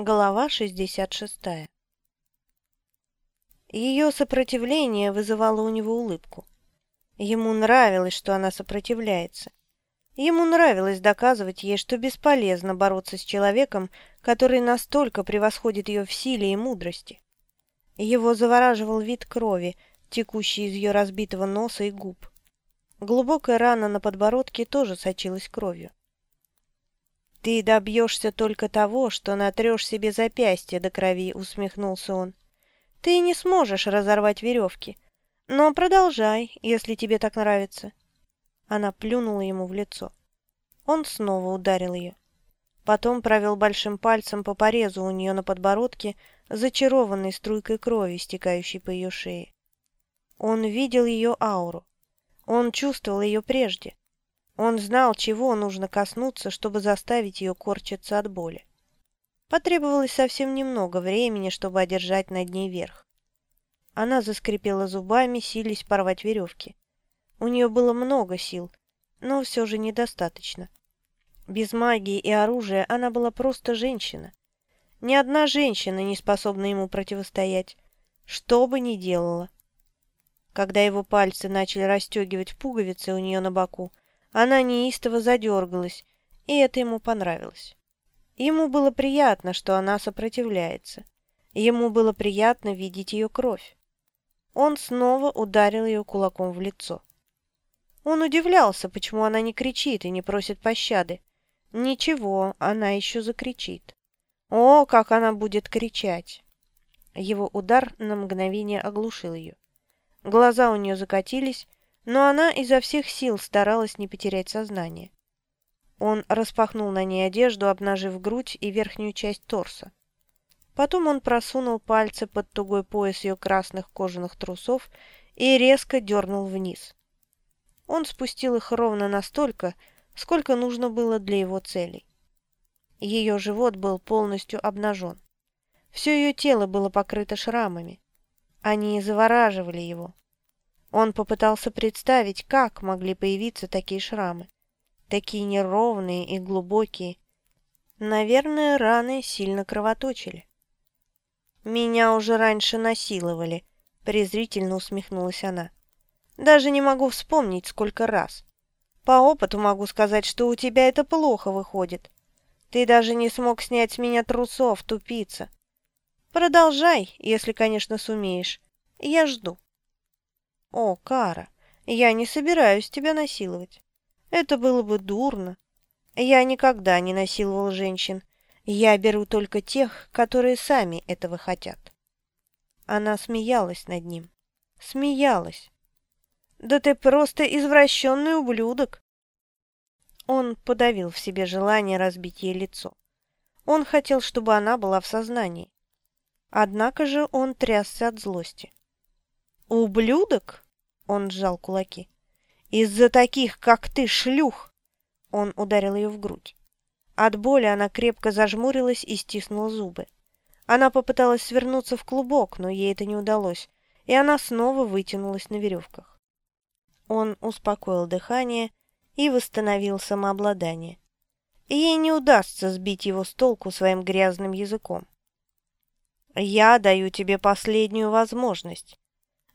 Глава 66 Ее сопротивление вызывало у него улыбку. Ему нравилось, что она сопротивляется. Ему нравилось доказывать ей, что бесполезно бороться с человеком, который настолько превосходит ее в силе и мудрости. Его завораживал вид крови, текущей из ее разбитого носа и губ. Глубокая рана на подбородке тоже сочилась кровью. «Ты добьешься только того, что натрешь себе запястье до крови», — усмехнулся он. «Ты не сможешь разорвать веревки, но продолжай, если тебе так нравится». Она плюнула ему в лицо. Он снова ударил ее. Потом провел большим пальцем по порезу у нее на подбородке, зачарованной струйкой крови, стекающей по ее шее. Он видел ее ауру. Он чувствовал ее прежде. Он знал, чего нужно коснуться, чтобы заставить ее корчиться от боли. Потребовалось совсем немного времени, чтобы одержать над ней верх. Она заскрипела зубами, сились порвать веревки. У нее было много сил, но все же недостаточно. Без магии и оружия она была просто женщина. Ни одна женщина не способна ему противостоять, что бы ни делала. Когда его пальцы начали расстегивать пуговицы у нее на боку, она неистово задергалась, и это ему понравилось. Ему было приятно, что она сопротивляется. Ему было приятно видеть ее кровь. Он снова ударил ее кулаком в лицо. Он удивлялся, почему она не кричит и не просит пощады. Ничего, она еще закричит. О, как она будет кричать! Его удар на мгновение оглушил ее. Глаза у нее закатились, но она изо всех сил старалась не потерять сознание. Он распахнул на ней одежду, обнажив грудь и верхнюю часть торса. Потом он просунул пальцы под тугой пояс ее красных кожаных трусов и резко дернул вниз. Он спустил их ровно настолько, сколько нужно было для его целей. Ее живот был полностью обнажен. Все ее тело было покрыто шрамами. Они завораживали его. Он попытался представить, как могли появиться такие шрамы. Такие неровные и глубокие. Наверное, раны сильно кровоточили. «Меня уже раньше насиловали», — презрительно усмехнулась она. «Даже не могу вспомнить, сколько раз. По опыту могу сказать, что у тебя это плохо выходит. Ты даже не смог снять с меня трусов, тупица. Продолжай, если, конечно, сумеешь. Я жду». «О, Кара, я не собираюсь тебя насиловать. Это было бы дурно. Я никогда не насиловал женщин. Я беру только тех, которые сами этого хотят». Она смеялась над ним. Смеялась. «Да ты просто извращенный ублюдок!» Он подавил в себе желание разбить ей лицо. Он хотел, чтобы она была в сознании. Однако же он трясся от злости. «Ублюдок?» — он сжал кулаки. «Из-за таких, как ты, шлюх!» Он ударил ее в грудь. От боли она крепко зажмурилась и стиснула зубы. Она попыталась свернуться в клубок, но ей это не удалось, и она снова вытянулась на веревках. Он успокоил дыхание и восстановил самообладание. ей не удастся сбить его с толку своим грязным языком. «Я даю тебе последнюю возможность.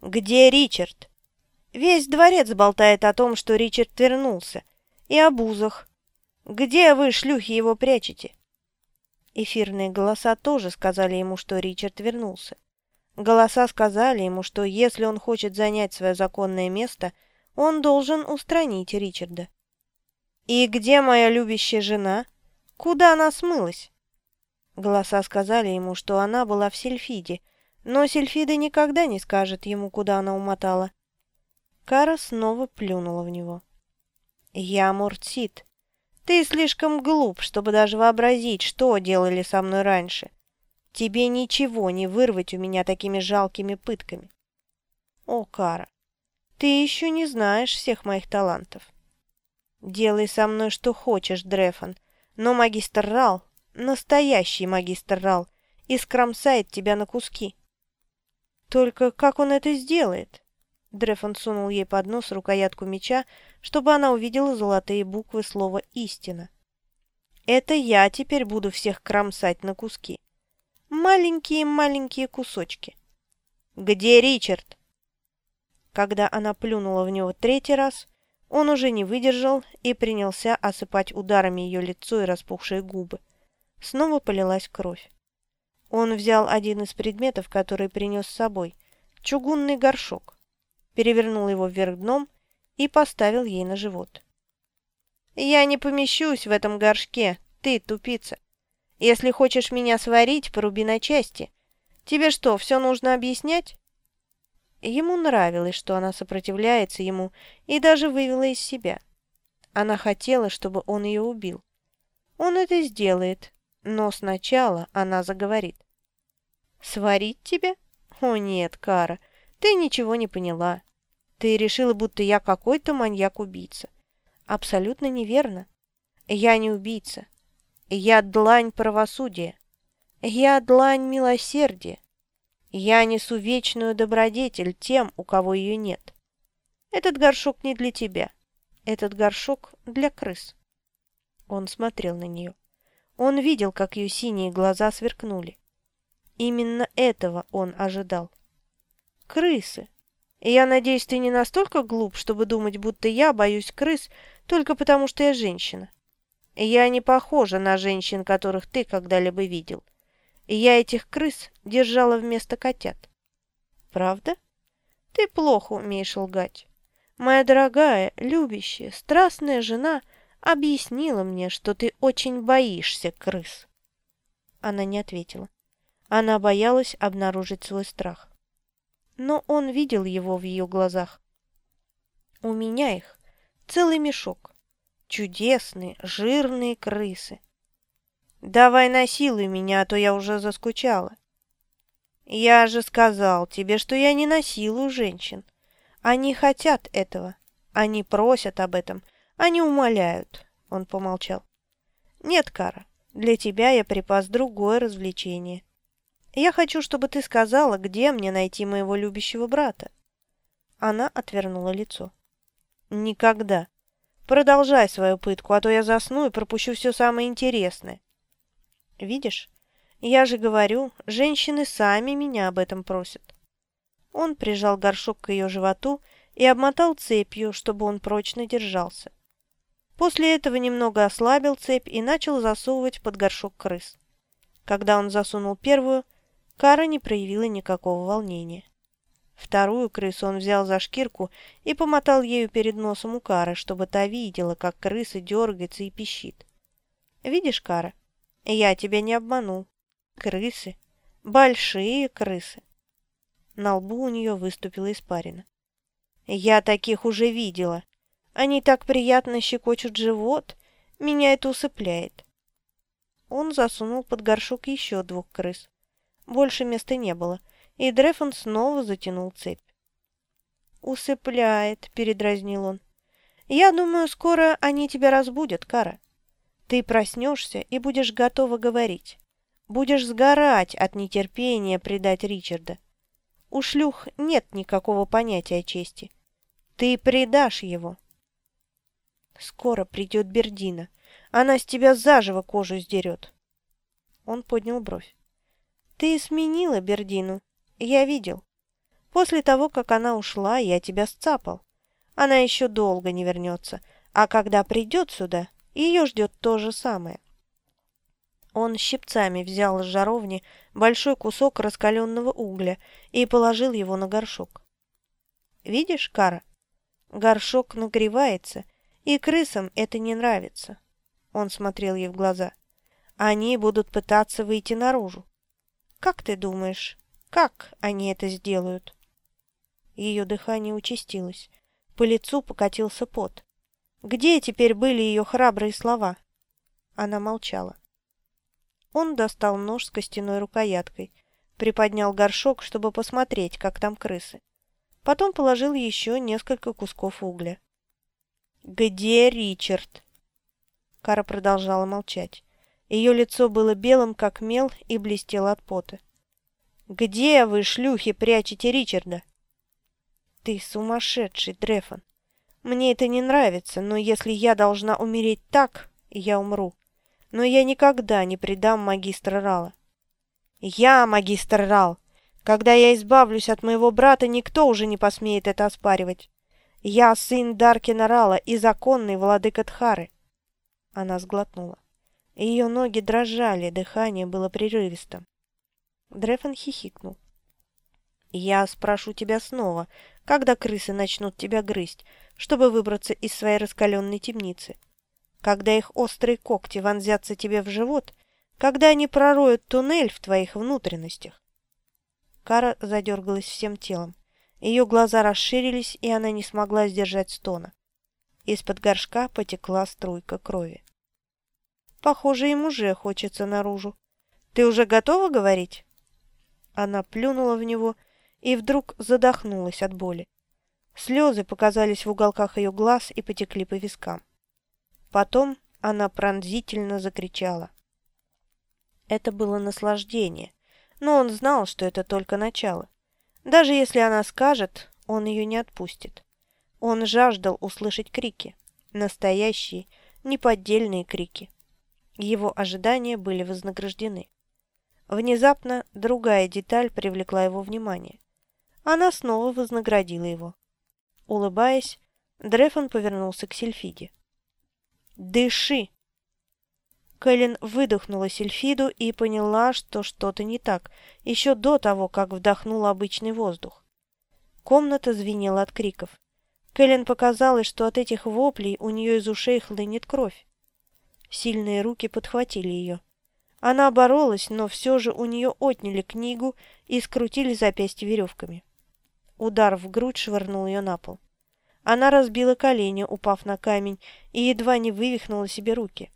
«Где Ричард?» «Весь дворец болтает о том, что Ричард вернулся. И об узах. Где вы, шлюхи, его прячете?» Эфирные голоса тоже сказали ему, что Ричард вернулся. Голоса сказали ему, что если он хочет занять свое законное место, он должен устранить Ричарда. «И где моя любящая жена? Куда она смылась?» Голоса сказали ему, что она была в Сельфиде, но Сильфида никогда не скажет ему, куда она умотала. Кара снова плюнула в него. «Я Муртсит. Ты слишком глуп, чтобы даже вообразить, что делали со мной раньше. Тебе ничего не вырвать у меня такими жалкими пытками». «О, Кара, ты еще не знаешь всех моих талантов. Делай со мной что хочешь, Дрефон, но магистр Рал, настоящий магистр Рал, искромсает тебя на куски». Только как он это сделает? Дрефон сунул ей под нос рукоятку меча, чтобы она увидела золотые буквы слова «истина». «Это я теперь буду всех кромсать на куски. маленькие-маленькие кусочки. «Где Ричард?» Когда она плюнула в него третий раз, он уже не выдержал и принялся осыпать ударами ее лицо и распухшие губы. Снова полилась кровь. Он взял один из предметов, который принес с собой, чугунный горшок, перевернул его вверх дном и поставил ей на живот. «Я не помещусь в этом горшке, ты тупица. Если хочешь меня сварить, поруби на части. Тебе что, все нужно объяснять?» Ему нравилось, что она сопротивляется ему и даже вывела из себя. Она хотела, чтобы он ее убил. Он это сделает, но сначала она заговорит. «Сварить тебя? О нет, Кара, ты ничего не поняла. Ты решила, будто я какой-то маньяк-убийца. Абсолютно неверно. Я не убийца. Я длань правосудия. Я длань милосердия. Я несу вечную добродетель тем, у кого ее нет. Этот горшок не для тебя. Этот горшок для крыс. Он смотрел на нее. Он видел, как ее синие глаза сверкнули. Именно этого он ожидал. Крысы. Я надеюсь, ты не настолько глуп, чтобы думать, будто я боюсь крыс только потому, что я женщина. Я не похожа на женщин, которых ты когда-либо видел я этих крыс держала вместо котят. Правда? Ты плохо умеешь лгать. Моя дорогая, любящая, страстная жена объяснила мне, что ты очень боишься крыс. Она не ответила. Она боялась обнаружить свой страх. Но он видел его в ее глазах. У меня их целый мешок. Чудесные, жирные крысы. Давай насилуй меня, а то я уже заскучала. Я же сказал тебе, что я не насилую женщин. Они хотят этого. Они просят об этом. Они умоляют. Он помолчал. Нет, Кара, для тебя я припас другое развлечение. Я хочу, чтобы ты сказала, где мне найти моего любящего брата. Она отвернула лицо. Никогда. Продолжай свою пытку, а то я засну и пропущу все самое интересное. Видишь? Я же говорю, женщины сами меня об этом просят. Он прижал горшок к ее животу и обмотал цепью, чтобы он прочно держался. После этого немного ослабил цепь и начал засовывать под горшок крыс. Когда он засунул первую, Кара не проявила никакого волнения. Вторую крысу он взял за шкирку и помотал ею перед носом у Кары, чтобы та видела, как крыса дергается и пищит. «Видишь, Кара, я тебя не обманул. Крысы. Большие крысы. На лбу у нее выступила испарина. Я таких уже видела. Они так приятно щекочут живот. Меня это усыпляет. Он засунул под горшок еще двух крыс. Больше места не было, и Дрефон снова затянул цепь. «Усыпляет», — передразнил он. «Я думаю, скоро они тебя разбудят, Кара». Ты проснешься и будешь готова говорить. Будешь сгорать от нетерпения предать Ричарда. У шлюх нет никакого понятия чести. Ты предашь его. Скоро придет Бердина. Она с тебя заживо кожу сдерет. Он поднял бровь. Ты сменила Бердину. Я видел. После того, как она ушла, я тебя сцапал. Она еще долго не вернется. А когда придет сюда, ее ждет то же самое. Он щипцами взял с жаровни большой кусок раскаленного угля и положил его на горшок. «Видишь, Кара, горшок нагревается, и крысам это не нравится». Он смотрел ей в глаза. «Они будут пытаться выйти наружу. Как ты думаешь, как они это сделают?» Ее дыхание участилось. По лицу покатился пот. Где теперь были ее храбрые слова? Она молчала. Он достал нож с костяной рукояткой, приподнял горшок, чтобы посмотреть, как там крысы. Потом положил еще несколько кусков угля. «Где Ричард?» Кара продолжала молчать. Ее лицо было белым, как мел, и блестело от пота. «Где вы, шлюхи, прячете Ричарда?» «Ты сумасшедший, Дрефон! Мне это не нравится, но если я должна умереть так, я умру. Но я никогда не предам магистра Рала. «Я магистр Рал. Когда я избавлюсь от моего брата, никто уже не посмеет это оспаривать. Я сын Даркина Рала и законный владыка Тхары». Она сглотнула. Ее ноги дрожали, дыхание было прерывистым. Дрефон хихикнул. «Я спрошу тебя снова, когда крысы начнут тебя грызть, чтобы выбраться из своей раскаленной темницы. Когда их острые когти вонзятся тебе в живот, когда они пророют туннель в твоих внутренностях. Кара задергалась всем телом. Ее глаза расширились, и она не смогла сдержать стона. Из-под горшка потекла струйка крови. Похоже, им уже хочется наружу. Ты уже готова говорить? Она плюнула в него и вдруг задохнулась от боли. Слезы показались в уголках ее глаз и потекли по вискам. Потом она пронзительно закричала. Это было наслаждение, но он знал, что это только начало. Даже если она скажет, он ее не отпустит. Он жаждал услышать крики. Настоящие, неподдельные крики. Его ожидания были вознаграждены. Внезапно другая деталь привлекла его внимание. Она снова вознаградила его. Улыбаясь, Дрефон повернулся к Сильфиде. «Дыши!» Кэлен выдохнула сельфиду и поняла, что что-то не так, еще до того, как вдохнула обычный воздух. Комната звенела от криков. Кэлен показалось, что от этих воплей у нее из ушей хлынет кровь. Сильные руки подхватили ее. Она боролась, но все же у нее отняли книгу и скрутили запястье веревками. Удар в грудь швырнул ее на пол. Она разбила колени, упав на камень, и едва не вывихнула себе руки.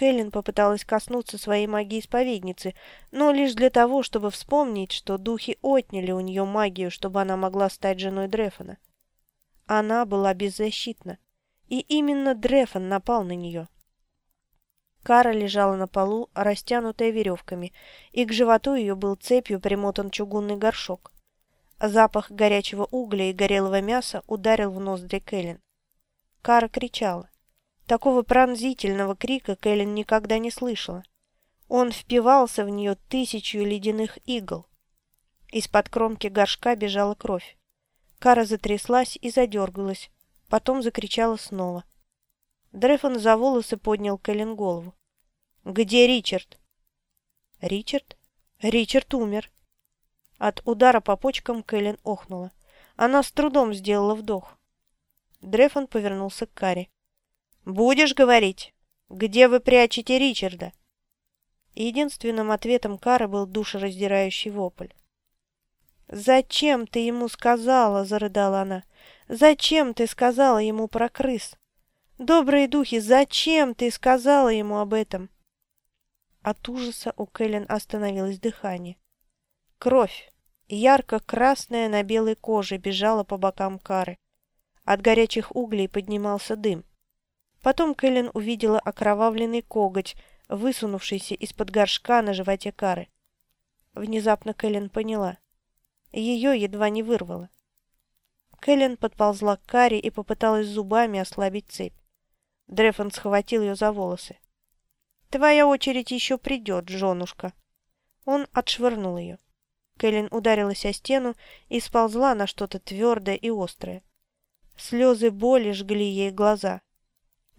Кэлен попыталась коснуться своей магии-исповедницы, но лишь для того, чтобы вспомнить, что духи отняли у нее магию, чтобы она могла стать женой Дрефона. Она была беззащитна, и именно Дрефон напал на нее. Кара лежала на полу, растянутая веревками, и к животу ее был цепью примотан чугунный горшок. Запах горячего угля и горелого мяса ударил в ноздри Кэлен. Кара кричала. Такого пронзительного крика Кэлен никогда не слышала. Он впивался в нее тысячу ледяных игл. Из-под кромки горшка бежала кровь. Кара затряслась и задергалась, потом закричала снова. Дрефон за волосы поднял Кэлен голову. «Где Ричард?» «Ричард? Ричард умер». От удара по почкам Кэлен охнула. Она с трудом сделала вдох. Дрефон повернулся к Каре. «Будешь говорить? Где вы прячете Ричарда?» Единственным ответом Кары был душераздирающий вопль. «Зачем ты ему сказала?» – зарыдала она. «Зачем ты сказала ему про крыс? Добрые духи, зачем ты сказала ему об этом?» От ужаса у Кэлен остановилось дыхание. Кровь, ярко-красная на белой коже, бежала по бокам Кары. От горячих углей поднимался дым. Потом Кэлен увидела окровавленный коготь, высунувшийся из-под горшка на животе Кары. Внезапно Кэлен поняла. Ее едва не вырвало. Кэлен подползла к Каре и попыталась зубами ослабить цепь. Дрефон схватил ее за волосы. «Твоя очередь еще придет, женушка!» Он отшвырнул ее. Кэлен ударилась о стену и сползла на что-то твердое и острое. Слезы боли жгли ей глаза.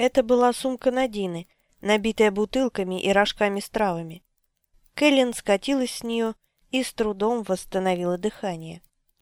Это была сумка Надины, набитая бутылками и рожками с травами. Кэлен скатилась с нее и с трудом восстановила дыхание.